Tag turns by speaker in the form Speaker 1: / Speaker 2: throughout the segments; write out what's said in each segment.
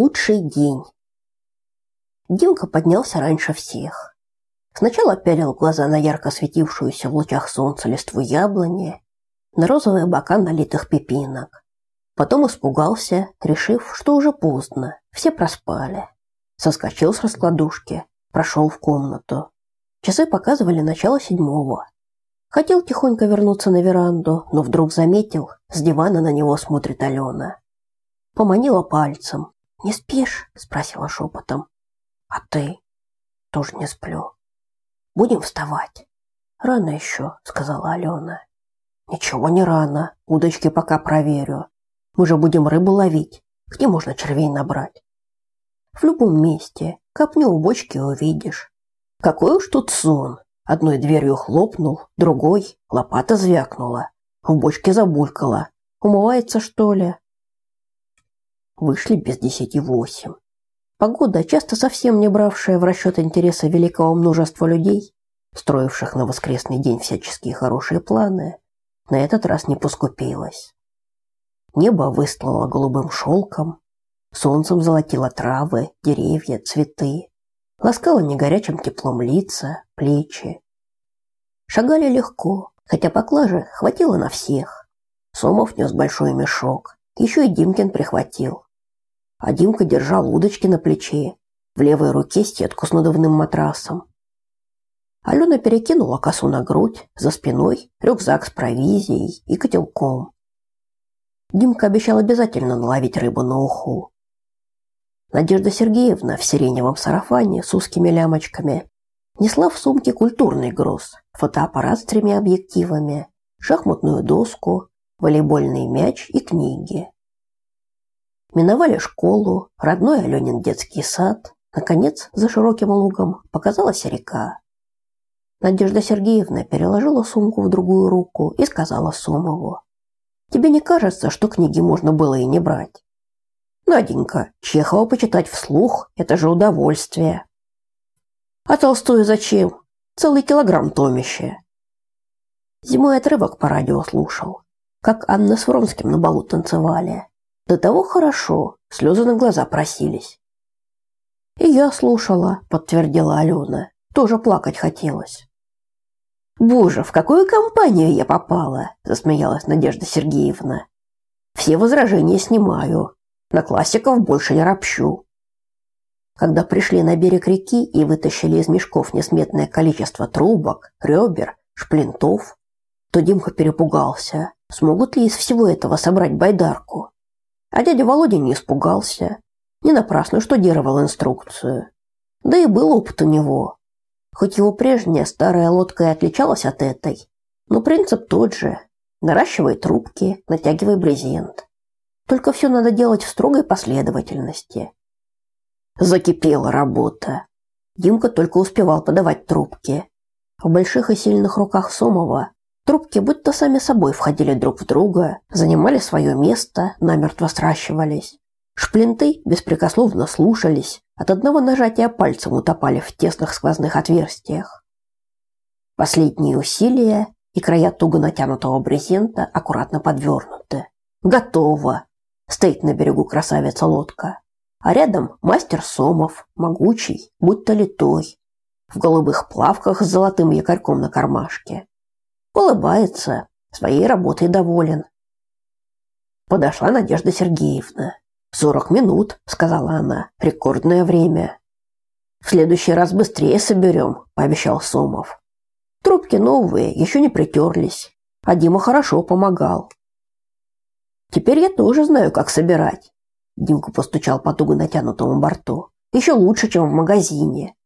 Speaker 1: Лучший день. Димка поднялся раньше всех. Сначала пялил глаза на ярко светившуюся в лучах солнца листву яблони, на розовые бока налитых пепинок. Потом испугался, решив, что уже поздно, все проспали. Соскочил с раскладушки, прошел в комнату. Часы показывали начало седьмого. Хотел тихонько вернуться на веранду, но вдруг заметил, с дивана на него смотрит Алена. Поманила пальцем, «Не спишь?» – спросила шепотом. «А ты?» «Тоже не сплю. Будем вставать?» «Рано еще», – сказала Алена. «Ничего не рано. Удочки пока проверю. Мы же будем рыбу ловить. Где можно червей набрать?» «В любом месте. Копню у бочки увидишь. Какой уж тут сон!» Одной дверью хлопнул, другой лопата звякнула. В бочке забулькала. Умывается, что ли? Вышли без десяти восемь. Погода, часто совсем не бравшая в расчет интереса великого множества людей, строивших на воскресный день всяческие хорошие планы, на этот раз не поскупилась. Небо выстлало голубым шелком, солнцем золотило травы, деревья, цветы, ласкало негорячим теплом лица, плечи. Шагали легко, хотя поклажи хватило на всех. Сомов нес большой мешок, еще и Димкин прихватил а Димка держал удочки на плече, в левой руке сетку с надувным матрасом. Алена перекинула косу на грудь, за спиной рюкзак с провизией и котелком. Димка обещал обязательно наловить рыбу на уху. Надежда Сергеевна в сиреневом сарафане с узкими лямочками несла в сумке культурный груз: фотоаппарат с тремя объективами, шахматную доску, волейбольный мяч и книги. Миновали школу, родной Аленин детский сад. Наконец, за широким лугом показалась река. Надежда Сергеевна переложила сумку в другую руку и сказала Сомову. «Тебе не кажется, что книги можно было и не брать?» «Наденька, Чехова почитать вслух – это же удовольствие». «А Толстую зачем? Целый килограмм томища». Зимой отрывок по радио слушал, как Анна с Вронским на балу танцевали. До того хорошо, слезы на глаза просились. И я слушала, подтвердила Алена. Тоже плакать хотелось. Боже, в какую компанию я попала, засмеялась Надежда Сергеевна. Все возражения снимаю. На классиков больше не ропщу. Когда пришли на берег реки и вытащили из мешков несметное количество трубок, ребер, шплинтов, то Димка перепугался. Смогут ли из всего этого собрать байдарку? А дядя Володя не испугался. Не напрасно штудировал инструкцию. Да и был опыт у него. Хоть его прежняя старая лодка и отличалась от этой, но принцип тот же. Наращивай трубки, натягивай брезент. Только все надо делать в строгой последовательности. Закипела работа. Димка только успевал подавать трубки. В больших и сильных руках Сомова Трубки будто сами собой входили друг в друга, занимали свое место, намертво сращивались. Шплинты беспрекословно слушались, от одного нажатия пальцем утопали в тесных сквозных отверстиях. Последние усилия, и края туго натянутого брезента аккуратно подвернуты. Готово! Стоит на берегу красавица лодка. А рядом мастер Сомов, могучий, будто литой, в голубых плавках с золотым якорьком на кармашке. Улыбается, своей работой доволен. Подошла Надежда Сергеевна. «Сорок минут», — сказала она, — «рекордное время». «В следующий раз быстрее соберем», — пообещал Сомов. Трубки новые, еще не притерлись, а Дима хорошо помогал. «Теперь я тоже знаю, как собирать», — Димка постучал по туго натянутому борту. «Еще лучше, чем в магазине.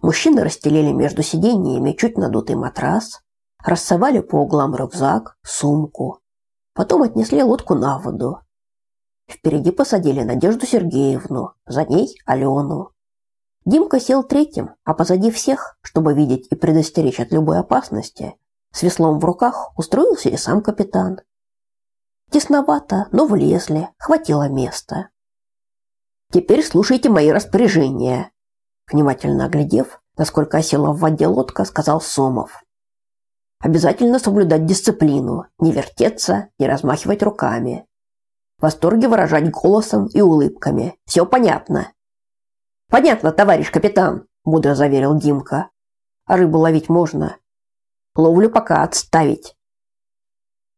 Speaker 1: Мужчины расстелили между сиденьями чуть надутый матрас, рассовали по углам рюкзак, сумку. Потом отнесли лодку на воду. Впереди посадили Надежду Сергеевну, за ней Алену. Димка сел третьим, а позади всех, чтобы видеть и предостеречь от любой опасности, с веслом в руках устроился и сам капитан. Тесновато, но влезли, хватило места. Теперь слушайте мои распоряжения, Внимательно оглядев, насколько осела в воде лодка, сказал Сомов. Обязательно соблюдать дисциплину, не вертеться, не размахивать руками. Восторги выражать голосом и улыбками. Все понятно. Понятно, товарищ капитан, бодро заверил Димка. А рыбу ловить можно. Ловлю пока отставить.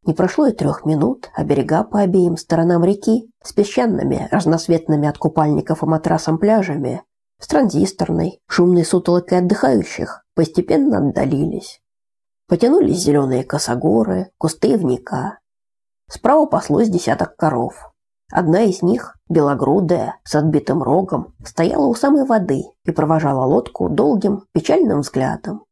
Speaker 1: Не прошло и трех минут, а берега по обеим сторонам реки с песчаными, разноцветными от купальников и матрасом пляжами, с транзисторной, шумной сутолокой отдыхающих, постепенно отдалились. Потянулись зеленые косогоры, кусты вника. Справа паслось десяток коров. Одна из них, белогрудая, с отбитым рогом, стояла у самой воды и провожала лодку долгим, печальным взглядом.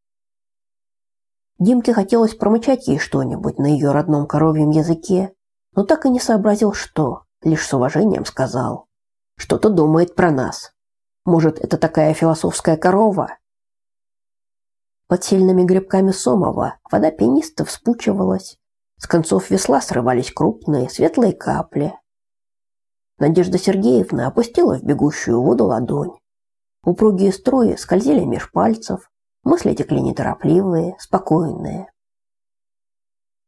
Speaker 1: Димке хотелось промычать ей что-нибудь на ее родном коровьем языке, но так и не сообразил, что, лишь с уважением сказал. Что-то думает про нас. Может, это такая философская корова? Под сильными грибками Сомова вода пенисто вспучивалась. С концов весла срывались крупные, светлые капли. Надежда Сергеевна опустила в бегущую воду ладонь. Упругие струи скользили меж пальцев, мысли текли неторопливые, спокойные.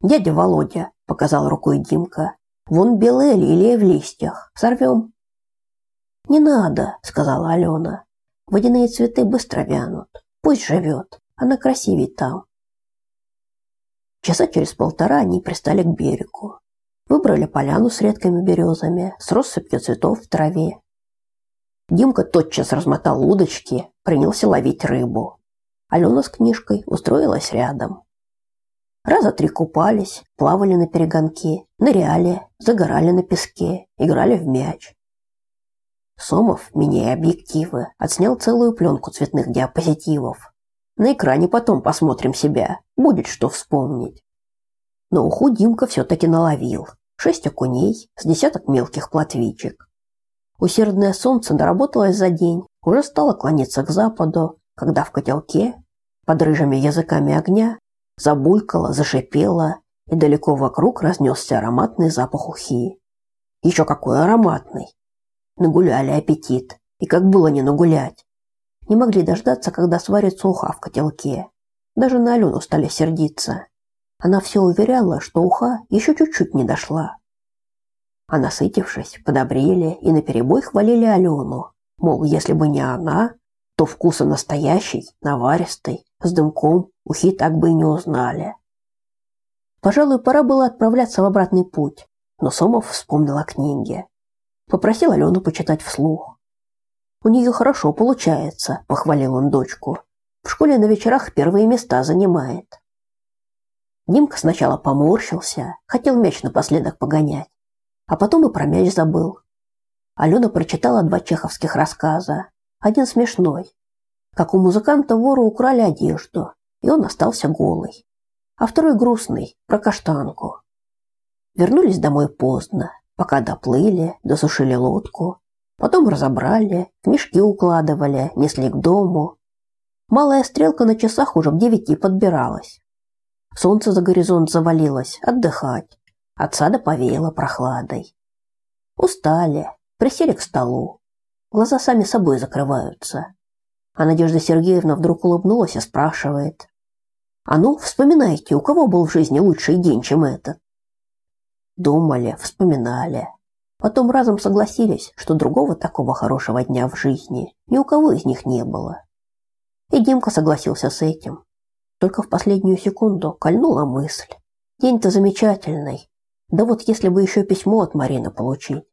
Speaker 1: «Дядя Володя», — показал рукой Димка, — «вон белая лилия в листьях. Сорвем». «Не надо», — сказала Алена. «Водяные цветы быстро вянут. Пусть живет». Она красивее там. Часа через полтора они пристали к берегу. Выбрали поляну с редкими березами, с россыпью цветов в траве. Димка тотчас размотал удочки, принялся ловить рыбу. Алена с книжкой устроилась рядом. Раза три купались, плавали на перегонки, ныряли, загорали на песке, играли в мяч. Сомов, меняя объективы, отснял целую пленку цветных диапозитивов, на экране потом посмотрим себя. Будет что вспомнить. Но уху Димка все-таки наловил. Шесть окуней с десяток мелких плотвичек. Усердное солнце доработалось за день, уже стало клониться к западу, когда в котелке, под рыжими языками огня, забулькало, зашипело, и далеко вокруг разнесся ароматный запах ухи. Еще какой ароматный! Нагуляли аппетит, и как было не нагулять не могли дождаться, когда сварится уха в котелке. Даже на Алену стали сердиться. Она все уверяла, что уха еще чуть-чуть не дошла. А насытившись, подобрели и наперебой хвалили Алену. Мол, если бы не она, то вкуса настоящий, наваристый, с дымком ухи так бы и не узнали. Пожалуй, пора было отправляться в обратный путь, но Сомов вспомнил о книге. Попросил Алену почитать вслух. У нее хорошо получается, похвалил он дочку. В школе на вечерах первые места занимает. Димка сначала поморщился, хотел мяч напоследок погонять, а потом и про мяч забыл. Алена прочитала два чеховских рассказа. Один смешной. Как у музыканта вору украли одежду, и он остался голый. А второй грустный, про каштанку. Вернулись домой поздно, пока доплыли, досушили лодку, Потом разобрали, мешки укладывали, несли к дому. Малая стрелка на часах уже в девяти подбиралась. Солнце за горизонт завалилось, отдыхать. От сада повеяло прохладой. Устали, присели к столу. Глаза сами собой закрываются. А Надежда Сергеевна вдруг улыбнулась и спрашивает. «А ну, вспоминайте, у кого был в жизни лучший день, чем этот?» Думали, вспоминали. Потом разом согласились, что другого такого хорошего дня в жизни ни у кого из них не было. И Димка согласился с этим. Только в последнюю секунду кольнула мысль. День-то замечательный. Да вот если бы еще письмо от Марины получить.